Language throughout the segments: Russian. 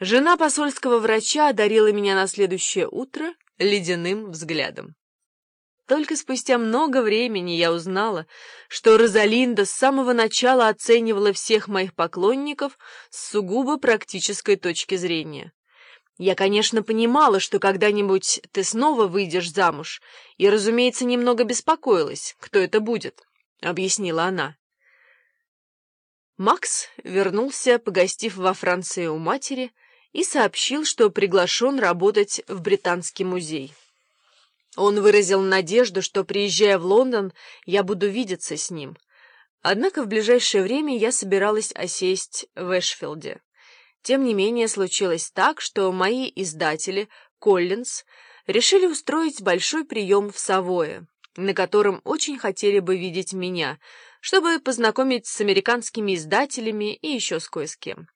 Жена посольского врача одарила меня на следующее утро ледяным взглядом. Только спустя много времени я узнала, что Розалинда с самого начала оценивала всех моих поклонников с сугубо практической точки зрения. Я, конечно, понимала, что когда-нибудь ты снова выйдешь замуж, и, разумеется, немного беспокоилась, кто это будет, — объяснила она. Макс вернулся, погостив во Франции у матери, и сообщил, что приглашен работать в Британский музей. Он выразил надежду, что, приезжая в Лондон, я буду видеться с ним. Однако в ближайшее время я собиралась осесть в Эшфилде. Тем не менее, случилось так, что мои издатели, Коллинз, решили устроить большой прием в Савое, на котором очень хотели бы видеть меня — чтобы познакомить с американскими издателями и еще с кое с кем.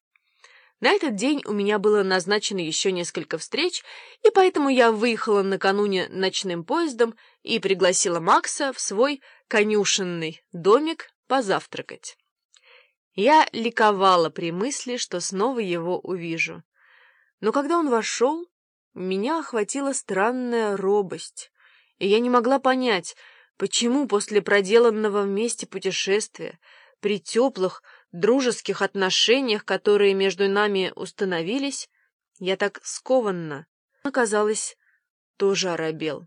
На этот день у меня было назначено еще несколько встреч, и поэтому я выехала накануне ночным поездом и пригласила Макса в свой конюшенный домик позавтракать. Я ликовала при мысли, что снова его увижу. Но когда он вошел, меня охватила странная робость, и я не могла понять, Почему после проделанного вместе путешествия, при теплых, дружеских отношениях, которые между нами установились, я так скованно, оказалось, тоже оробел.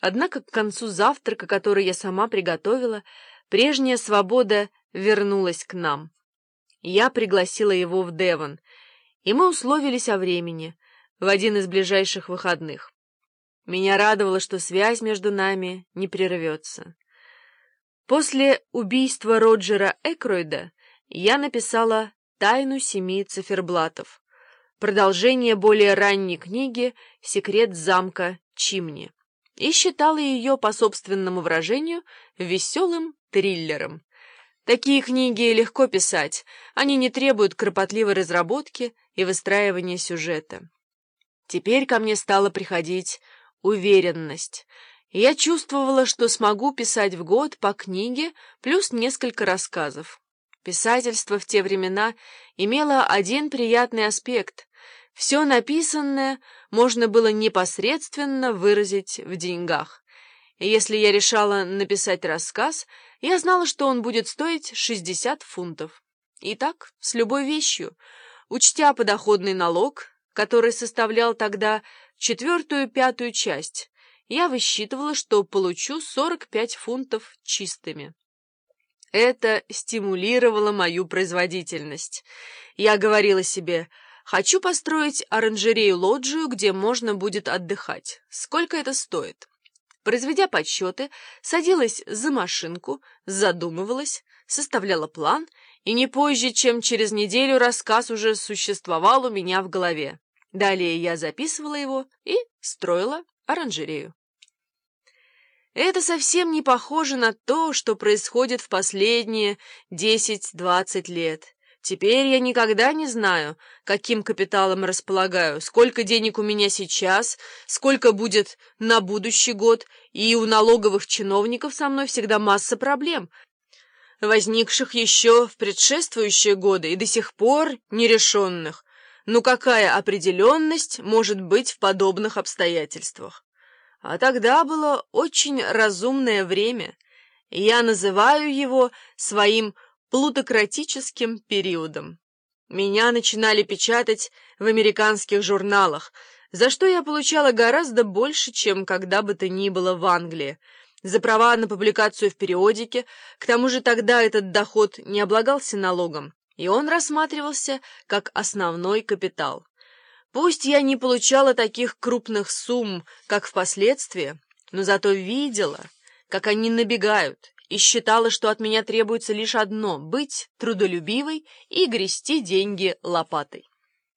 Однако к концу завтрака, который я сама приготовила, прежняя свобода вернулась к нам. Я пригласила его в Девон, и мы условились о времени, в один из ближайших выходных. Меня радовало, что связь между нами не прервется. После убийства Роджера Экройда я написала «Тайну семи циферблатов», продолжение более ранней книги «Секрет замка Чимни» и считала ее, по собственному выражению, веселым триллером. Такие книги легко писать, они не требуют кропотливой разработки и выстраивания сюжета. Теперь ко мне стало приходить уверенность. Я чувствовала, что смогу писать в год по книге плюс несколько рассказов. Писательство в те времена имело один приятный аспект. Все написанное можно было непосредственно выразить в деньгах. Если я решала написать рассказ, я знала, что он будет стоить 60 фунтов. И так, с любой вещью, учтя подоходный налог, который составлял тогда четвертую-пятую часть, я высчитывала, что получу 45 фунтов чистыми. Это стимулировало мою производительность. Я говорила себе, хочу построить оранжерею-лоджию, где можно будет отдыхать. Сколько это стоит? Произведя подсчеты, садилась за машинку, задумывалась, составляла план, и не позже, чем через неделю рассказ уже существовал у меня в голове. Далее я записывала его и строила оранжерею. Это совсем не похоже на то, что происходит в последние 10-20 лет. Теперь я никогда не знаю, каким капиталом располагаю, сколько денег у меня сейчас, сколько будет на будущий год, и у налоговых чиновников со мной всегда масса проблем, возникших еще в предшествующие годы и до сих пор нерешенных. Ну какая определенность может быть в подобных обстоятельствах? А тогда было очень разумное время. Я называю его своим плутократическим периодом. Меня начинали печатать в американских журналах, за что я получала гораздо больше, чем когда бы то ни было в Англии. За права на публикацию в периодике, к тому же тогда этот доход не облагался налогом и он рассматривался как основной капитал. Пусть я не получала таких крупных сумм, как впоследствии, но зато видела, как они набегают, и считала, что от меня требуется лишь одно — быть трудолюбивой и грести деньги лопатой.